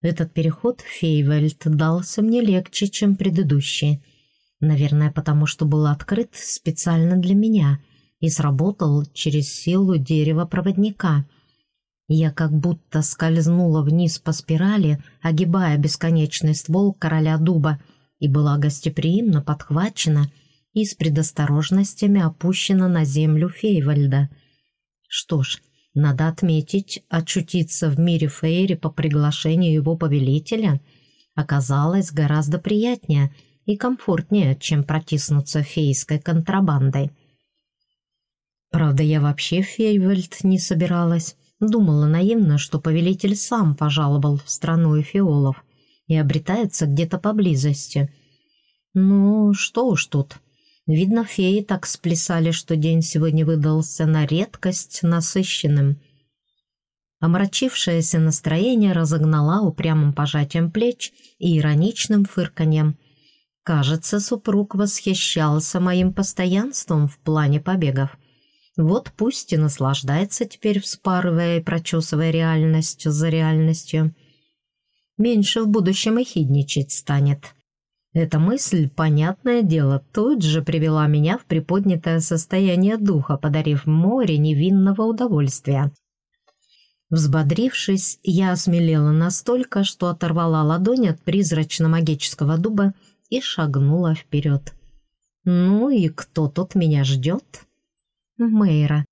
Этот переход в Фейвельд дался мне легче, чем предыдущий. Наверное, потому что был открыт специально для меня и сработал через силу дерева-проводника. Я как будто скользнула вниз по спирали, огибая бесконечный ствол короля дуба, и была гостеприимно подхвачена и с предосторожностями опущена на землю Фейвальда. Что ж, надо отметить, очутиться в мире Фейри по приглашению его повелителя оказалось гораздо приятнее и комфортнее, чем протиснуться фейской контрабандой. Правда, я вообще в Фейвельд не собиралась. Думала наивно, что повелитель сам пожаловал в страну эфиолов и обретается где-то поблизости. Ну, что уж тут. Видно, феи так сплясали, что день сегодня выдался на редкость насыщенным. Омрачившееся настроение разогнала упрямым пожатием плеч и ироничным фырканьем. Кажется, супруг восхищался моим постоянством в плане побегов. Вот пусть и наслаждается теперь, вспарывая и прочесывая реальность за реальностью. Меньше в будущем и хидничать станет. Эта мысль, понятное дело, тут же привела меня в приподнятое состояние духа, подарив море невинного удовольствия. Взбодрившись, я осмелела настолько, что оторвала ладонь от призрачно-магического дуба и шагнула вперед. «Ну и кто тут меня ждет?» «Мэйра».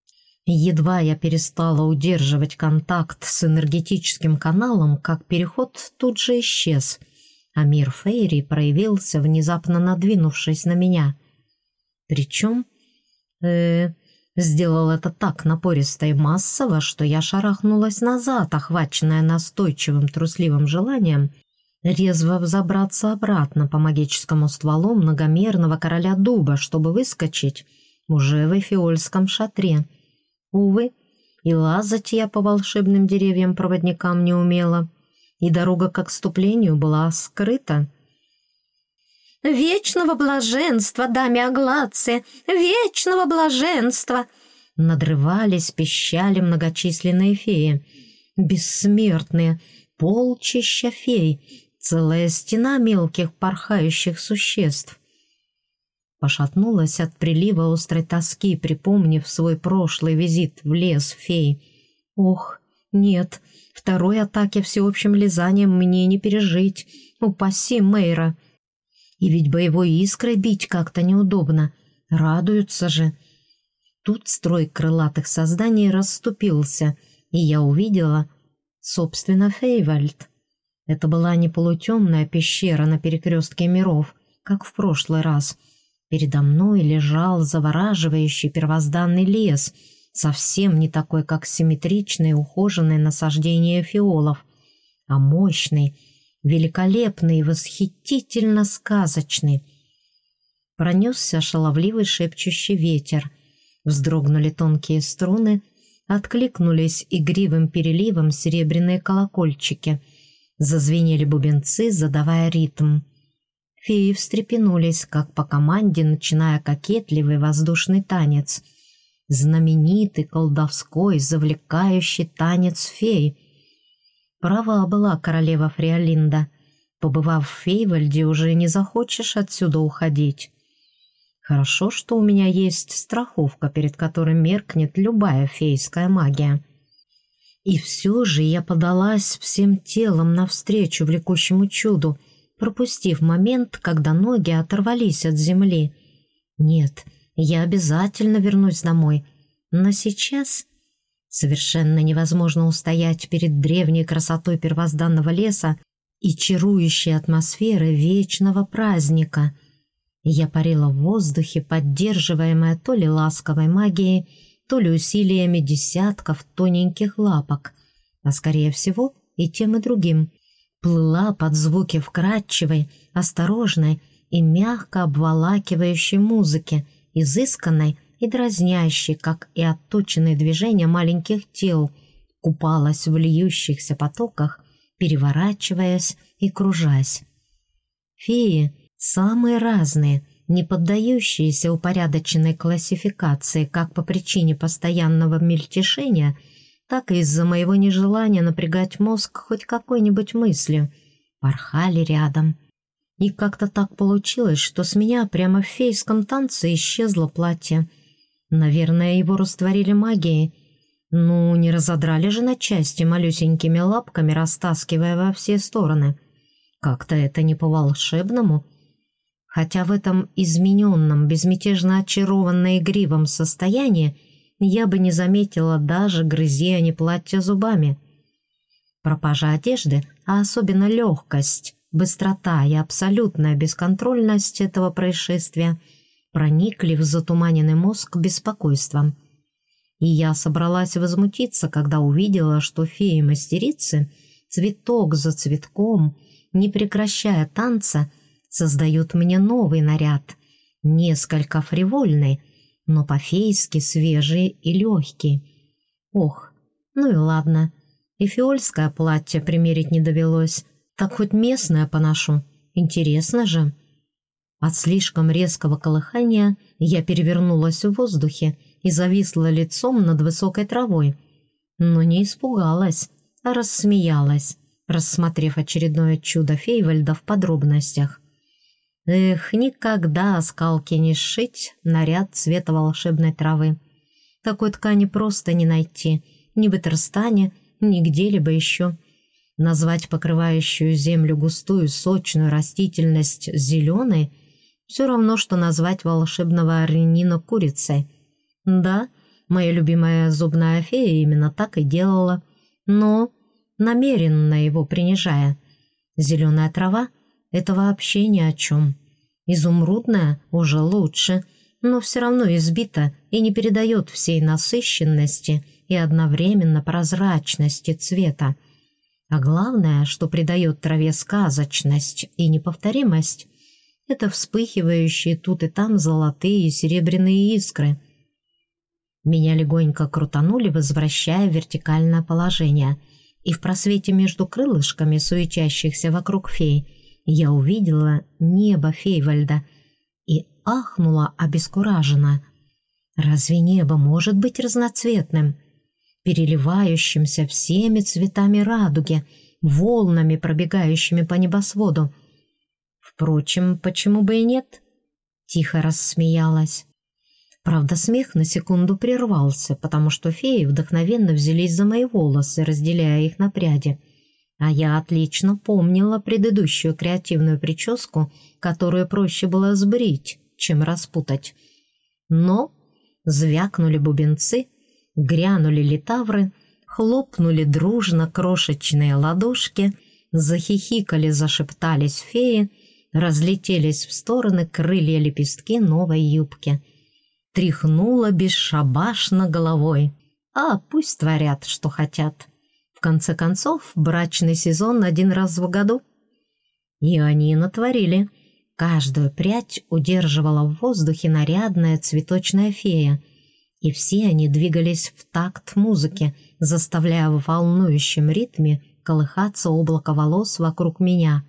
Едва я перестала удерживать контакт с энергетическим каналом, как переход тут же исчез — а мир Фейри проявился, внезапно надвинувшись на меня. Причем, э, сделал это так напористо и массово, что я шарахнулась назад, охваченная настойчивым трусливым желанием резво взобраться обратно по магическому стволу многомерного короля дуба, чтобы выскочить уже в эфиольском шатре. Увы, и лазать я по волшебным деревьям-проводникам не умела и дорога к отступлению была скрыта. «Вечного блаженства, даме Аглаце! Вечного блаженства!» Надрывались, пищали многочисленные феи. Бессмертные, полчища фей, целая стена мелких порхающих существ. Пошатнулась от прилива острой тоски, припомнив свой прошлый визит в лес фей. «Ох, нет!» Второй атаки всеобщим лизанием мне не пережить. Упаси Мэйра. И ведь боевой искрой бить как-то неудобно. Радуются же. Тут строй крылатых созданий расступился, и я увидела, собственно, Фейвальд. Это была не полутемная пещера на перекрестке миров, как в прошлый раз. Передо мной лежал завораживающий первозданный лес — совсем не такой, как симметричное ухоженное насаждение фиолов, а мощный, великолепный и восхитительно сказочный. Пронесся шаловливый шепчущий ветер, вздрогнули тонкие струны, откликнулись игривым переливом серебряные колокольчики, зазвенели бубенцы, задавая ритм. Феи встрепенулись, как по команде, начиная кокетливый воздушный танец — знаменитый колдовской завлекающий танец фей. Права была королева Фриолинда. Побывав в Фейвальде, уже не захочешь отсюда уходить. Хорошо, что у меня есть страховка, перед которой меркнет любая фейская магия. И все же я подалась всем телом навстречу влекущему чуду, пропустив момент, когда ноги оторвались от земли. Нет, — я обязательно вернусь домой. Но сейчас совершенно невозможно устоять перед древней красотой первозданного леса и чарующей атмосферы вечного праздника. Я парила в воздухе, поддерживаемая то ли ласковой магией, то ли усилиями десятков тоненьких лапок, а скорее всего и тем и другим. Плыла под звуки вкрадчивой, осторожной и мягко обволакивающей музыки — изысканной и дразнящей, как и отточенные движения маленьких тел, купалась в льющихся потоках, переворачиваясь и кружась. Феи самые разные, не поддающиеся упорядоченной классификации как по причине постоянного мельтешения, так и из-за моего нежелания напрягать мозг хоть какой-нибудь мыслью, порхали рядом. И как-то так получилось, что с меня прямо в фейском танце исчезло платье. Наверное, его растворили магией. Ну, не разодрали же на части малюсенькими лапками, растаскивая во все стороны. Как-то это не по-волшебному. Хотя в этом измененном, безмятежно очарованно игривом состоянии я бы не заметила даже грызения платья зубами. Пропажа одежды, а особенно легкость, быстрота и абсолютная бесконтрольность этого происшествия проникли в затуманенный мозг беспокойством. И я собралась возмутиться, когда увидела, что феи-мастерицы, цветок за цветком, не прекращая танца, создают мне новый наряд, несколько фривольный, но по-фейски свежий и легкий. Ох, ну и ладно, и фиольское платье примерить не довелось, так хоть местное поношу, интересно же. От слишком резкого колыхания я перевернулась в воздухе и зависла лицом над высокой травой, но не испугалась, а рассмеялась, рассмотрев очередное чудо Фейвальда в подробностях. Эх, никогда скалки не сшить наряд цвета волшебной травы. Такой ткани просто не найти, ни в Этерстане, ни где-либо еще. Назвать покрывающую землю густую сочную растительность зеленой все равно, что назвать волшебного аренина курицей. Да, моя любимая зубная фея именно так и делала, но намеренно его принижая. Зеленая трава — это вообще ни о чем. Изумрудная уже лучше, но все равно избита и не передает всей насыщенности и одновременно прозрачности цвета. А главное, что придает траве сказочность и неповторимость, это вспыхивающие тут и там золотые и серебряные искры. Меня легонько крутанули, возвращая вертикальное положение, и в просвете между крылышками, суетящихся вокруг фей, я увидела небо Фейвальда и ахнула обескураженно. Разве небо может быть разноцветным, переливающимся всеми цветами радуги, волнами, пробегающими по небосводу? Впрочем, почему бы и нет? Тихо рассмеялась. Правда, смех на секунду прервался, потому что феи вдохновенно взялись за мои волосы, разделяя их на пряди — а я отлично помнила предыдущую креативную прическу, которую проще было сбрить, чем распутать. Но звякнули бубенцы, грянули литавры, хлопнули дружно крошечные ладошки, захихикали, зашептались феи, разлетелись в стороны крылья лепестки новой юбки. Тряхнула бесшабашно головой. А пусть творят, что хотят. В конце концов, брачный сезон один раз в году. И они натворили. Каждую прядь удерживала в воздухе нарядная цветочная фея, и все они двигались в такт музыки, заставляя в волнующем ритме колыхаться облако волос вокруг меня.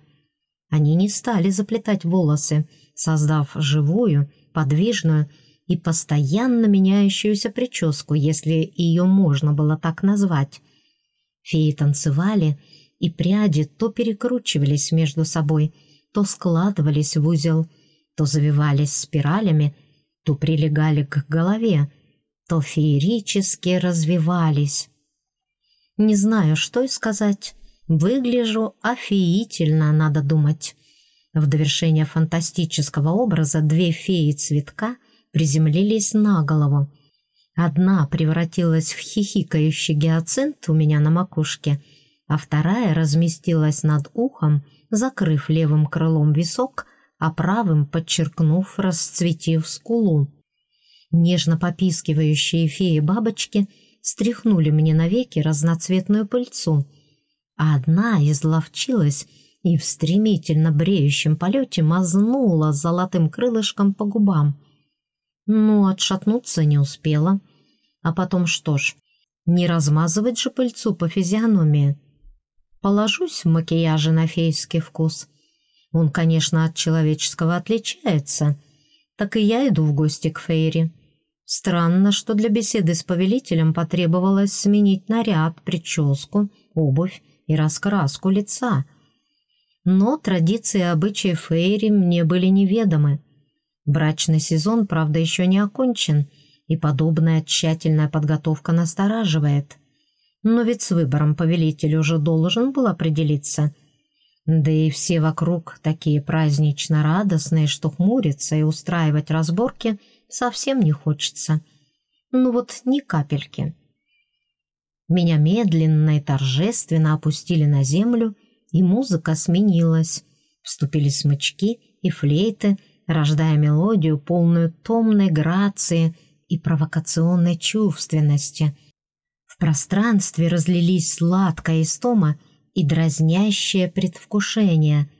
Они не стали заплетать волосы, создав живую, подвижную и постоянно меняющуюся прическу, если ее можно было так назвать. Феи танцевали, и пряди то перекручивались между собой, то складывались в узел, то завивались спиралями, то прилегали к голове, то феерически развивались. Не знаю, что и сказать. Выгляжу офигительно, надо думать. В довершение фантастического образа две феи цветка приземлились на голову, Одна превратилась в хихикающий гиацинт у меня на макушке, а вторая разместилась над ухом, закрыв левым крылом висок, а правым подчеркнув, расцветив скулу. Нежно попискивающие феи-бабочки стряхнули мне навеки разноцветную пыльцу, а одна изловчилась и в стремительно бреющем полете мазнула золотым крылышком по губам. Ну, отшатнуться не успела. А потом что ж, не размазывать же пыльцу по физиономии. Положусь в макияже на фейский вкус. Он, конечно, от человеческого отличается. Так и я иду в гости к Фейри. Странно, что для беседы с повелителем потребовалось сменить наряд, прическу, обувь и раскраску лица. Но традиции и обычаи Фейри мне были неведомы. Брачный сезон, правда, еще не окончен, и подобная тщательная подготовка настораживает. Но ведь с выбором повелитель уже должен был определиться. Да и все вокруг такие празднично радостные, что хмуриться и устраивать разборки совсем не хочется. Ну вот ни капельки. Меня медленно и торжественно опустили на землю, и музыка сменилась. Вступили смычки и флейты, рождая мелодию, полную томной грации и провокационной чувственности. В пространстве разлились сладкая истома и дразнящее предвкушение.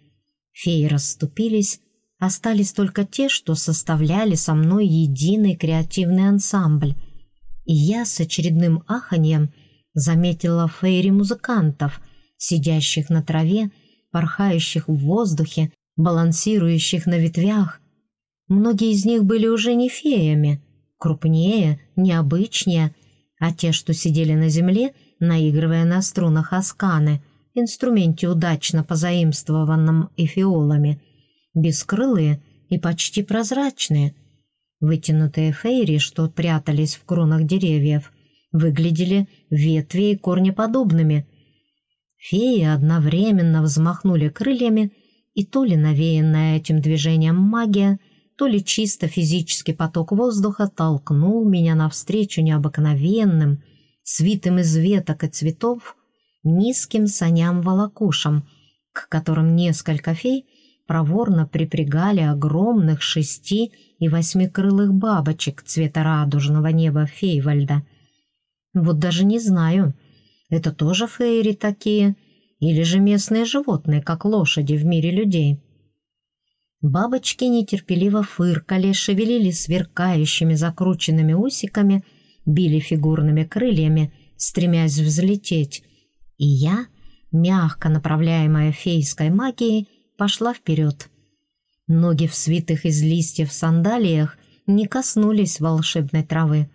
Феи расступились, остались только те, что составляли со мной единый креативный ансамбль. И я с очередным аханьем заметила фейри-музыкантов, сидящих на траве, порхающих в воздухе, балансирующих на ветвях. Многие из них были уже не феями, крупнее, необычнее, а те, что сидели на земле, наигрывая на струнах асканы, инструменте удачно позаимствованном эфиолами, бескрылые и почти прозрачные. Вытянутые фейри, что прятались в кронах деревьев, выглядели ветви и корнеподобными. Феи одновременно взмахнули крыльями, и то ли навеянная этим движением магия, то ли чисто физический поток воздуха толкнул меня навстречу необыкновенным, свитым из веток и цветов, низким саням-волокушам, к которым несколько фей проворно припрягали огромных шести- и восьмикрылых бабочек цвета радужного неба Фейвальда — вот даже не знаю, это тоже фейри такие, или же местные животные, как лошади в мире людей. Бабочки нетерпеливо фыркали, шевелили сверкающими закрученными усиками, били фигурными крыльями, стремясь взлететь. И я, мягко направляемая фейской магией, пошла вперед. Ноги в свитых из листьев сандалиях не коснулись волшебной травы.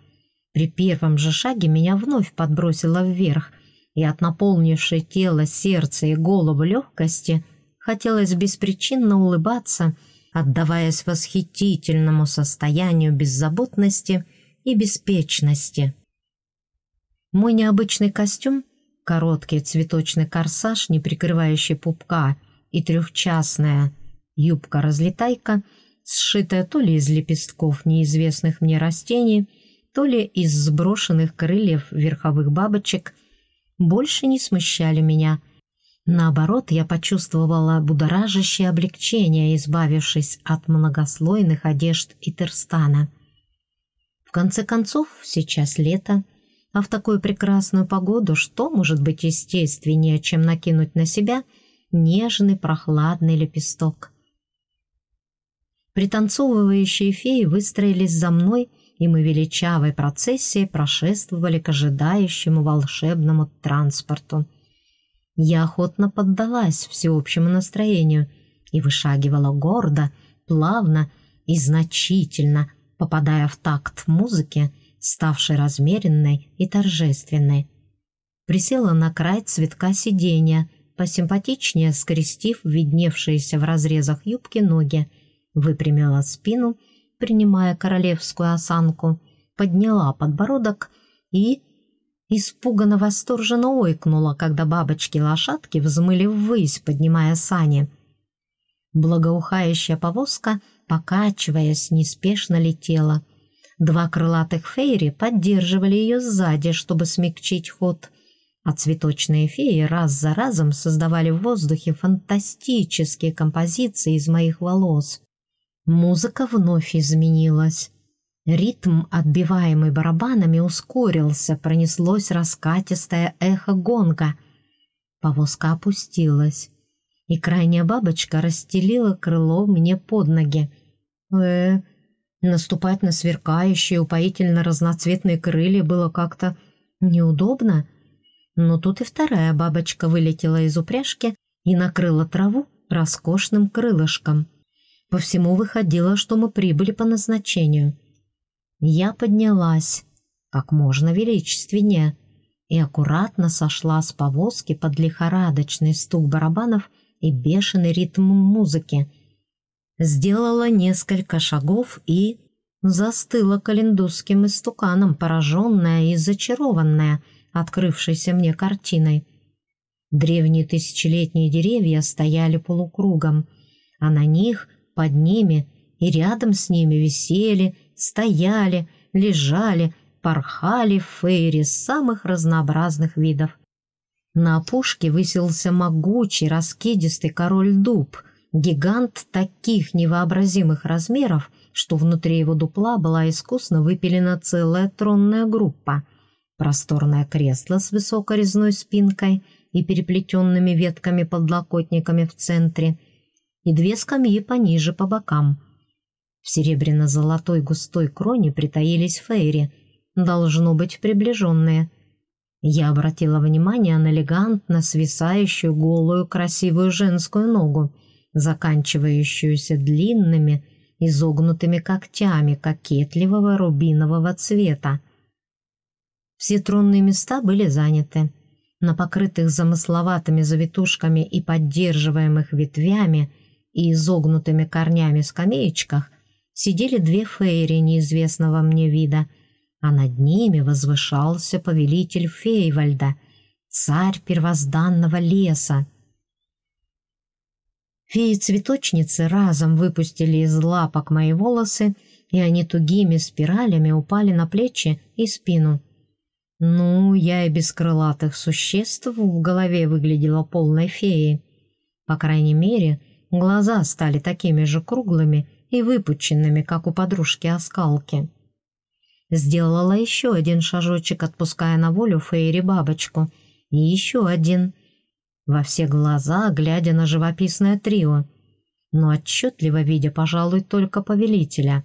При первом же шаге меня вновь подбросило вверх, и от наполнившей тело, сердце и голову легкости хотелось беспричинно улыбаться, отдаваясь восхитительному состоянию беззаботности и беспечности. Мой необычный костюм, короткий цветочный корсаж, не прикрывающий пупка, и трехчастная юбка-разлетайка, сшитая то ли из лепестков неизвестных мне растений, то ли из сброшенных крыльев верховых бабочек, больше не смущали меня. Наоборот, я почувствовала будоражащее облегчение, избавившись от многослойных одежд и терстана. В конце концов, сейчас лето, а в такую прекрасную погоду что может быть естественнее, чем накинуть на себя нежный прохладный лепесток? Пританцовывающие феи выстроились за мной — и мы величавой процессией прошествовали к ожидающему волшебному транспорту. Я охотно поддалась всеобщему настроению и вышагивала гордо, плавно и значительно, попадая в такт музыки, ставшей размеренной и торжественной. Присела на край цветка сиденья, посимпатичнее скрестив видневшиеся в разрезах юбки ноги, выпрямила спину — принимая королевскую осанку, подняла подбородок и испуганно восторженно ойкнула, когда бабочки-лошадки взмыли ввысь, поднимая сани. Благоухающая повозка, покачиваясь, неспешно летела. Два крылатых фейри поддерживали ее сзади, чтобы смягчить ход, а цветочные феи раз за разом создавали в воздухе фантастические композиции из моих волос. Музыка вновь изменилась. Ритм, отбиваемый барабанами, ускорился, пронеслось раскатистое эхо гонга. Повозка опустилась, и крайняя бабочка расстелила крыло мне под ноги. э наступать на сверкающие, упоительно разноцветные крылья было как-то неудобно. Но тут и вторая бабочка вылетела из упряжки и накрыла траву роскошным крылышком. По всему выходило, что мы прибыли по назначению. Я поднялась, как можно величественнее, и аккуратно сошла с повозки под лихорадочный стук барабанов и бешеный ритм музыки. Сделала несколько шагов и застыла календузским истуканом, пораженная и зачарованная открывшейся мне картиной. Древние тысячелетние деревья стояли полукругом, а на них, под ними и рядом с ними висели, стояли, лежали, порхали фейри самых разнообразных видов. На опушке высился могучий, раскидистый король-дуб, гигант таких невообразимых размеров, что внутри его дупла была искусно выпилена целая тронная группа. Просторное кресло с высокой резной спинкой и переплетенными ветками-подлокотниками в центре, и две скамьи пониже по бокам. В серебряно-золотой густой кроне притаились фейри, должно быть приближенные. Я обратила внимание на элегантно свисающую голую красивую женскую ногу, заканчивающуюся длинными, изогнутыми когтями кокетливого рубинового цвета. Все тронные места были заняты. На покрытых замысловатыми завитушками и поддерживаемых ветвями и изогнутыми корнями скамеечках сидели две фейри неизвестного мне вида, а над ними возвышался повелитель Фейвальда, царь первозданного леса. Феи-цветочницы разом выпустили из лапок мои волосы, и они тугими спиралями упали на плечи и спину. Ну, я и без крылатых существ в голове выглядела полной феей. По крайней мере, глаза стали такими же круглыми и выпученными, как у подружки-оскалки. Сделала еще один шажочек, отпуская на волю Фейри-бабочку, и еще один — во все глаза, глядя на живописное трио, но отчетливо видя, пожалуй, только повелителя.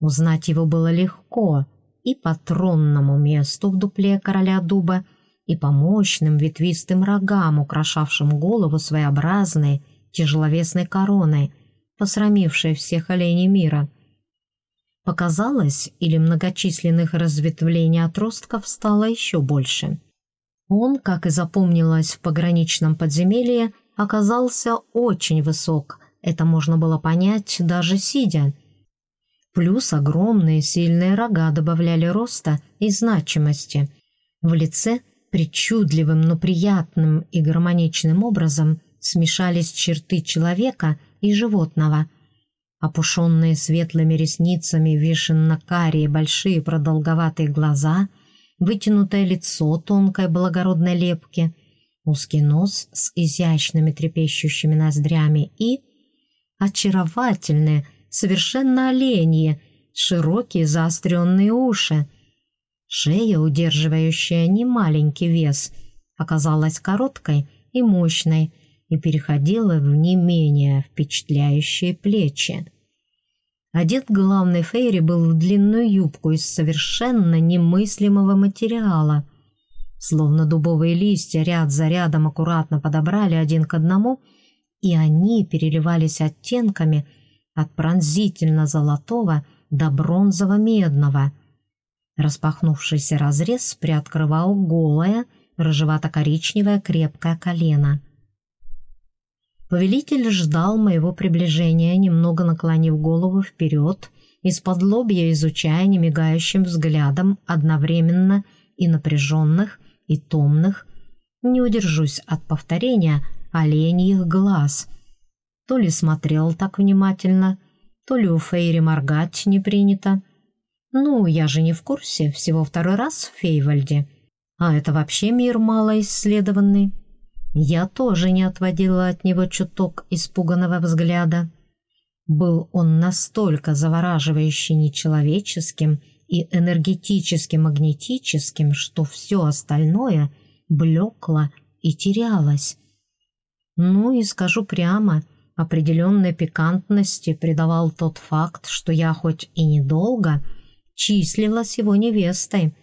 Узнать его было легко и по тронному месту в дупле короля дуба, и по мощным ветвистым рогам, украшавшим голову своеобразной тяжеловесной короной, посрамившей всех оленей мира. Показалось, или многочисленных разветвлений отростков стало еще больше. Он, как и запомнилось в пограничном подземелье, оказался очень высок. Это можно было понять даже сидя. Плюс огромные сильные рога добавляли роста и значимости. В лице причудливым, но приятным и гармоничным образом смешались черты человека и животного. Опушенные светлыми ресницами вишенно-карие большие продолговатые глаза — вытянутое лицо тонкой благородной лепки, узкий нос с изящными трепещущими ноздрями и очаровательные, совершенно оленьи, широкие заостренные уши. Шея, удерживающая немаленький вес, оказалась короткой и мощной и переходила в не менее впечатляющие плечи. Одет главный Фейри был в длинную юбку из совершенно немыслимого материала. Словно дубовые листья ряд за рядом аккуратно подобрали один к одному, и они переливались оттенками от пронзительно-золотого до бронзово-медного. Распахнувшийся разрез приоткрывал голое, рыжевато-коричневое крепкое колено — Повелитель ждал моего приближения, немного наклонив голову вперед, из-под лобья изучая немигающим взглядом одновременно и напряженных, и томных, не удержусь от повторения, оленьих глаз. То ли смотрел так внимательно, то ли у Фейри моргать не принято. Ну, я же не в курсе, всего второй раз в Фейвальде. А это вообще мир малоисследованный. Я тоже не отводила от него чуток испуганного взгляда. Был он настолько завораживающе нечеловеческим и энергетически-магнетическим, что все остальное блекло и терялось. Ну и скажу прямо, определенной пикантности придавал тот факт, что я хоть и недолго числилась его невестой,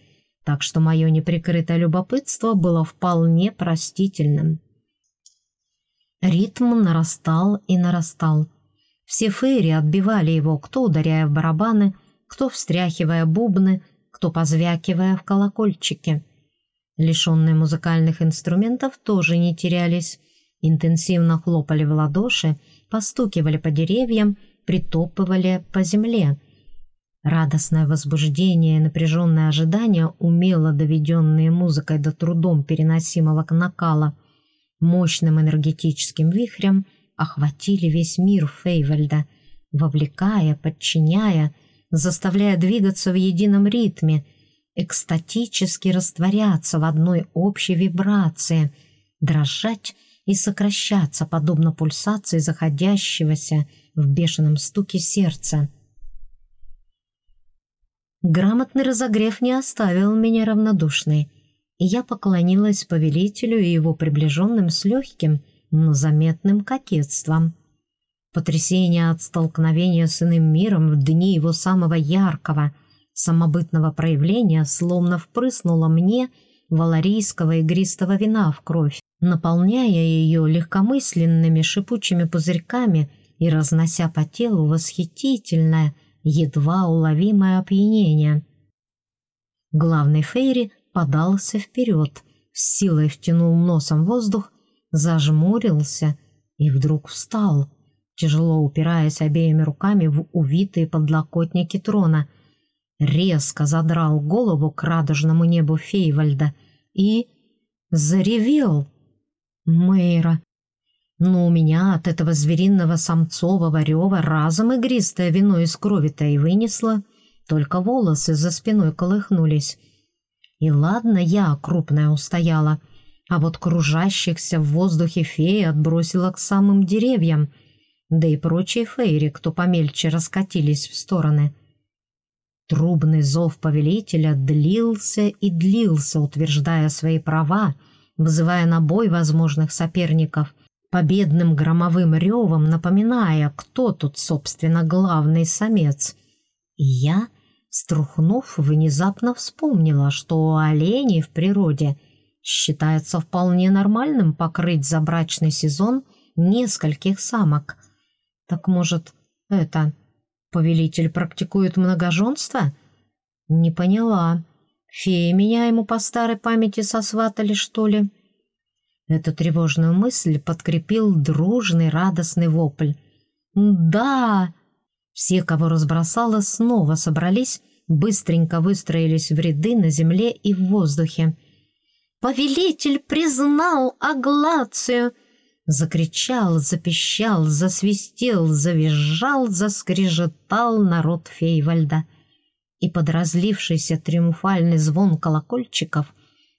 так что мое неприкрытое любопытство было вполне простительным. Ритм нарастал и нарастал. Все фейри отбивали его, кто ударяя в барабаны, кто встряхивая бубны, кто позвякивая в колокольчике. Лишенные музыкальных инструментов тоже не терялись. Интенсивно хлопали в ладоши, постукивали по деревьям, притопывали по земле. Радостное возбуждение и напряженное ожидание, умело доведенные музыкой до трудом переносимого накала, мощным энергетическим вихрем охватили весь мир Фейвальда, вовлекая, подчиняя, заставляя двигаться в едином ритме, экстатически растворяться в одной общей вибрации, дрожать и сокращаться, подобно пульсации заходящегося в бешеном стуке сердца. Грамотный разогрев не оставил меня равнодушной, и я поклонилась повелителю и его приближенным с легким, но заметным кокетством. Потрясение от столкновения с иным миром в дни его самого яркого, самобытного проявления словно впрыснуло мне валарийского игристого вина в кровь, наполняя ее легкомысленными шипучими пузырьками и разнося по телу восхитительное, едва уловимое опьянение. Главный Фейри подался вперед, с силой втянул носом воздух, зажмурился и вдруг встал, тяжело упираясь обеими руками в увитые подлокотники трона, резко задрал голову к радужному небу Фейвальда и заревел. Мэйра, но у меня от этого звериного самцового рева разом игристое вино из крови-то и вынесло, только волосы за спиной колыхнулись. И ладно, я крупная устояла, а вот кружащихся в воздухе феи отбросила к самым деревьям, да и прочие фейри, кто помельче, раскатились в стороны. Трубный зов повелителя длился и длился, утверждая свои права, вызывая на бой возможных соперников — победным громовым ревом напоминая, кто тут, собственно, главный самец. И я, струхнув, внезапно вспомнила, что у оленей в природе считается вполне нормальным покрыть за брачный сезон нескольких самок. Так может, это... Повелитель практикует многоженство? Не поняла. Феи меня ему по старой памяти сосватали, что ли?» Эту тревожную мысль подкрепил дружный радостный вопль. «Да!» Все, кого разбросало, снова собрались, быстренько выстроились в ряды на земле и в воздухе. «Повелитель признал Аглацию!» Закричал, запищал, засвистел, завизжал, заскрежетал народ Фейвальда. И под разлившийся триумфальный звон колокольчиков,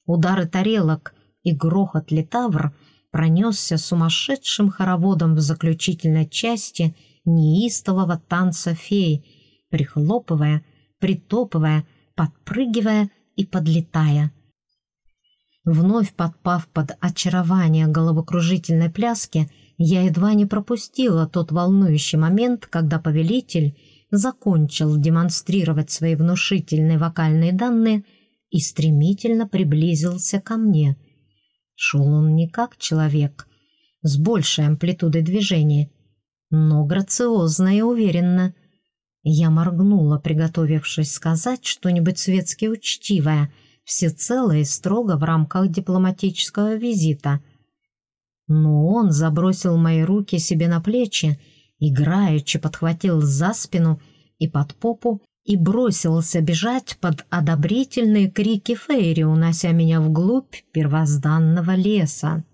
удары тарелок — и грохот литавр пронесся сумасшедшим хороводом в заключительной части неистового танца фей, прихлопывая, притопывая, подпрыгивая и подлетая. Вновь подпав под очарование головокружительной пляски, я едва не пропустила тот волнующий момент, когда повелитель закончил демонстрировать свои внушительные вокальные данные и стремительно приблизился ко мне — Шел он не как человек, с большей амплитудой движения, но грациозно и уверенно. Я моргнула, приготовившись сказать что-нибудь светски учтивое, всецело и строго в рамках дипломатического визита. Но он забросил мои руки себе на плечи, играючи подхватил за спину и под попу и бросился бежать под одобрительные крики Фейри, унося меня вглубь первозданного леса.